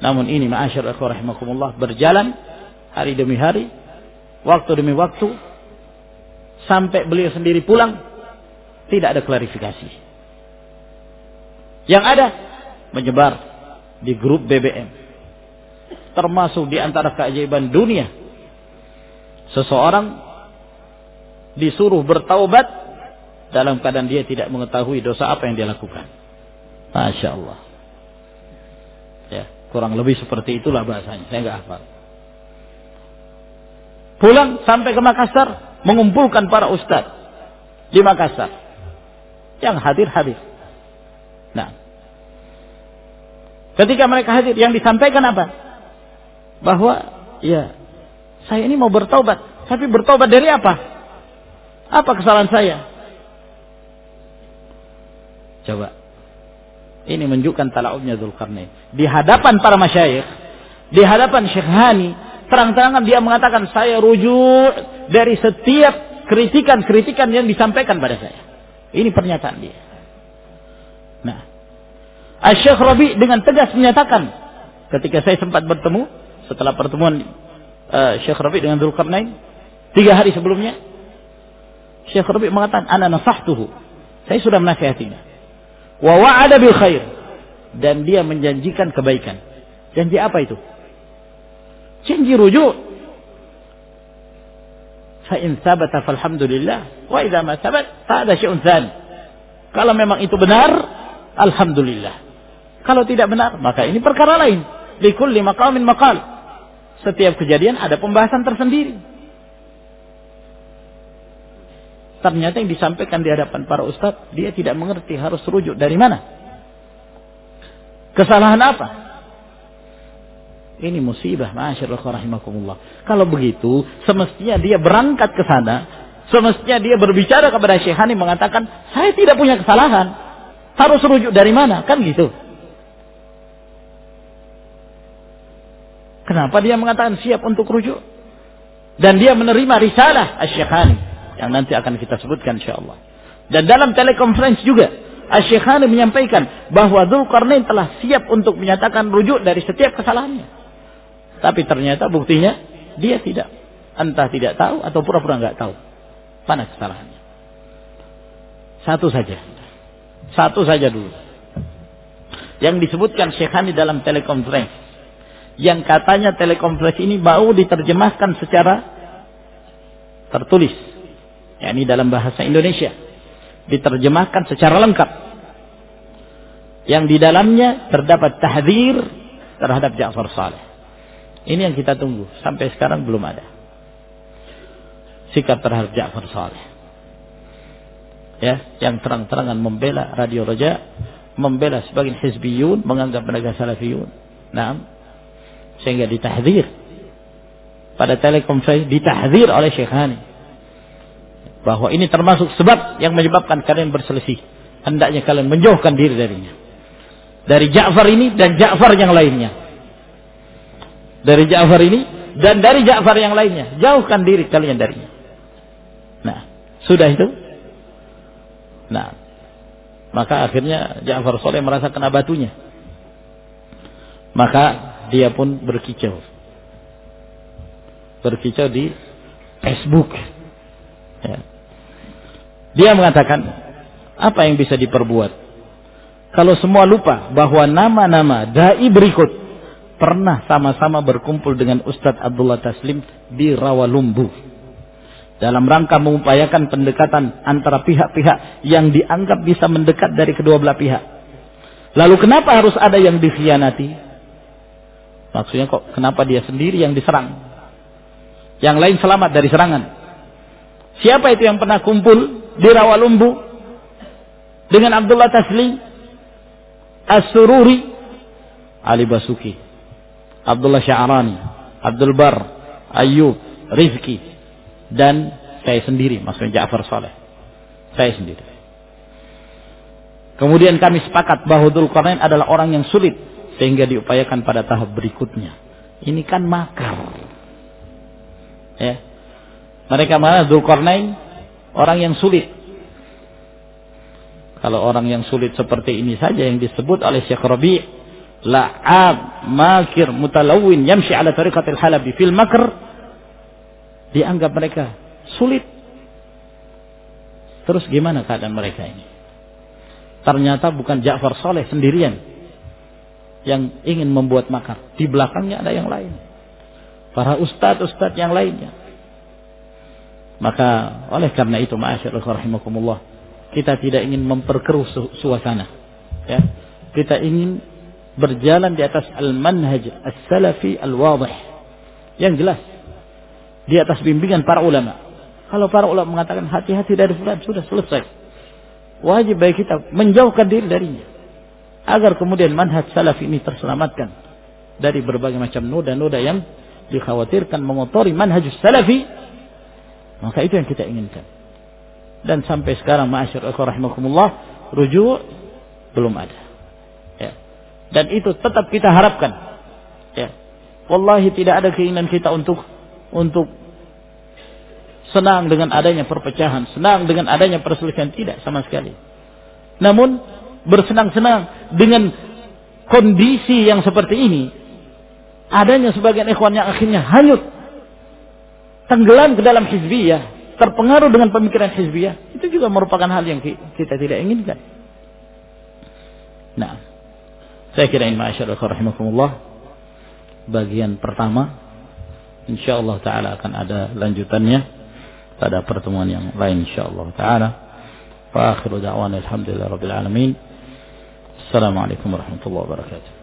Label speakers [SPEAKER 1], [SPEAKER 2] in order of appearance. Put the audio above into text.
[SPEAKER 1] Namun ini ma'asyar rahimakumullah berjalan hari demi hari, waktu demi waktu sampai beliau sendiri pulang tidak ada klarifikasi. Yang ada menyebar di grup BBM. Termasuk di antara keajaiban dunia. Seseorang disuruh bertaubat dalam keadaan dia tidak mengetahui dosa apa yang dia lakukan. Masya Allah. Ya, kurang lebih seperti itulah bahasanya. Saya nggak hafal. Pulang sampai ke Makassar, mengumpulkan para ustadz di Makassar. Yang hadir-hadir. Nah, ketika mereka hadir, yang disampaikan apa? Bahwa, ya, saya ini mau bertobat. Tapi bertobat dari apa? Apa kesalahan saya? Coba. Ini menunjukkan talaubnya Zulkarnain. Di hadapan para masyayikh, di hadapan Syekh Hani, terang-terangan dia mengatakan saya rujuk dari setiap kritikan-kritikan yang disampaikan pada saya. Ini pernyataan dia. Nah, Syekh Rabi dengan tegas menyatakan ketika saya sempat bertemu setelah pertemuan uh, Syekh Rabi dengan Zulkarnain tiga hari sebelumnya Syekh Rabi mengatakan ana nasahtuhu saya sudah menasihatinya wa wa'ada bil khair dan dia menjanjikan kebaikan. Janji apa itu? Janji rujuk. Fa in thabata falhamdulillah wa idza ma thabat fa ada syai'un Kalau memang itu benar, alhamdulillah. Kalau tidak benar, maka ini perkara lain. Likulli maqamin maqal. Setiap kejadian ada pembahasan tersendiri. Ternyata yang disampaikan di hadapan para ustadz, dia tidak mengerti harus rujuk dari mana. Kesalahan apa? Ini musibah, rahimakumullah. Kalau begitu, semestinya dia berangkat ke sana, semestinya dia berbicara kepada Syekh Hani mengatakan, "Saya tidak punya kesalahan. Harus rujuk dari mana?" Kan gitu. Kenapa dia mengatakan siap untuk rujuk? Dan dia menerima risalah Syekh Hani yang nanti akan kita sebutkan insyaallah. Dan dalam telekonferensi juga Asy-Syekhani menyampaikan bahwa Dzulqarnain telah siap untuk menyatakan rujuk dari setiap kesalahannya. Tapi ternyata buktinya dia tidak entah tidak tahu atau pura-pura nggak tahu mana kesalahannya. Satu saja. Satu saja dulu. Yang disebutkan Syekhani dalam telekonferensi. Yang katanya telekonferensi ini mau diterjemahkan secara tertulis yakni dalam bahasa Indonesia diterjemahkan secara lengkap yang di dalamnya terdapat tahdir terhadap Ja'far Saleh. Ini yang kita tunggu sampai sekarang belum ada. Sikap terhadap Ja'far Saleh. Ya, yang terang-terangan membela Radio Roja, membela sebagian hizbiyun, menganggap mereka salafiyun. Nah, sehingga ditahdir pada telekonferensi ditahdir oleh Syekh Hani bahwa ini termasuk sebab yang menyebabkan kalian berselisih. Hendaknya kalian menjauhkan diri darinya. Dari Ja'far ini dan Ja'far yang lainnya. Dari Ja'far ini dan dari Ja'far yang lainnya. Jauhkan diri kalian darinya. Nah, sudah itu. Nah, maka akhirnya Ja'far Soleh merasa kena batunya. Maka dia pun berkicau. Berkicau di Facebook. Dia mengatakan, apa yang bisa diperbuat? Kalau semua lupa bahwa nama-nama dai berikut pernah sama-sama berkumpul dengan Ustadz Abdullah Taslim di Rawalumbu. Dalam rangka mengupayakan pendekatan antara pihak-pihak yang dianggap bisa mendekat dari kedua belah pihak. Lalu kenapa harus ada yang dikhianati? Maksudnya kok kenapa dia sendiri yang diserang? Yang lain selamat dari serangan. Siapa itu yang pernah kumpul di Rawalumbu dengan Abdullah Taslim. As-Sururi. Ali Basuki. Abdullah Sya'rani. Abdul Bar. Ayub Rizki dan saya sendiri maksudnya Ja'far Saleh. Saya sendiri. Kemudian kami sepakat bahwa Dzulqarnain adalah orang yang sulit sehingga diupayakan pada tahap berikutnya. Ini kan makar. Ya. Mereka mana Dzulqarnain Orang yang sulit. Kalau orang yang sulit seperti ini saja yang disebut oleh Syekh Rabi la'ab, makir, mutalawin, yamshi ala tariqatil halabi fil makr, dianggap mereka sulit. Terus gimana keadaan mereka ini? Ternyata bukan Ja'far Soleh sendirian yang ingin membuat makar. Di belakangnya ada yang lain. Para ustadz-ustadz yang lainnya. Maka oleh karena itu rahimakumullah kita tidak ingin memperkeruh suasana. Ya. Kita ingin berjalan di atas al-manhaj as-salafi al-wadih yang jelas di atas bimbingan para ulama. Kalau para ulama mengatakan hati-hati dari fulan sudah selesai. Wajib bagi kita menjauhkan diri darinya agar kemudian manhaj salaf ini terselamatkan dari berbagai macam noda-noda yang dikhawatirkan mengotori manhaj salafi maka itu yang kita inginkan dan sampai sekarang ma'asyar rahimakumullah rujuk belum ada dan itu tetap kita harapkan. Ya. Wallahi tidak ada keinginan kita untuk untuk senang dengan adanya perpecahan, senang dengan adanya perselisihan tidak sama sekali. Namun bersenang-senang dengan kondisi yang seperti ini, adanya sebagian ikhwan yang akhirnya hanyut, tenggelam ke dalam hizbiyah, terpengaruh dengan pemikiran hizbiyah, itu juga merupakan hal yang kita tidak inginkan. Nah, saya kira ini rahimakumullah bagian pertama insyaallah taala akan ada lanjutannya pada pertemuan yang lain insyaallah taala. Wa akhiru da'wana alhamdulillah rabbil alamin. Assalamualaikum warahmatullahi wabarakatuh.